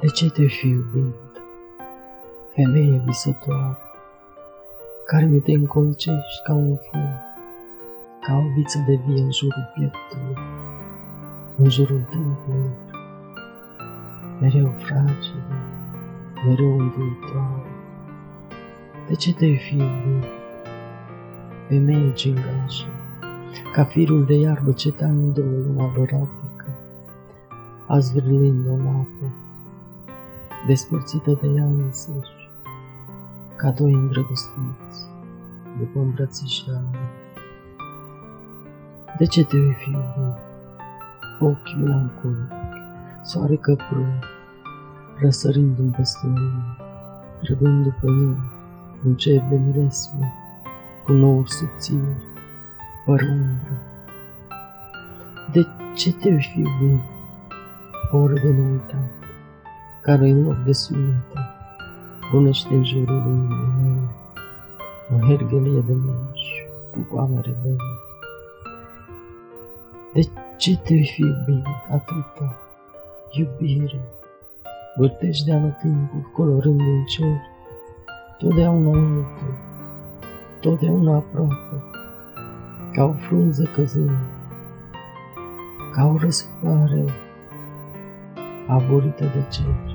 De ce te fi iubit, femeie visătoare, care mi te încolcești ca un fum, ca o viță de vie în jurul pieptului, în jurul templului, mereu fragilă, mereu înduitoare. De ce te fi iubit, femeie gingașă, ca firul de iarbă ce te-a în aloratică, azvârlind o apă, despărțită de ea însăși, ca doi îndrăgostiți după îmbrățișare. De ce te vei fi iubit? Ochi melancolic, soare căprânt, răsărind în păstărie, trădând după el un cer de miresme, cu nouri subțiri, fără umbră. De ce te vei fi iubit, oră de neuitat, care în loc de sunete punește în jurul inimii mele o hergelie de munci cu coamă rebele? De ce te fi iubit atâta? Iubire, vârtești de anotimpul colorând în cer, totdeauna altul, totdeauna aproape, ca o frunză căzând, ca o răsfare aborită de cer.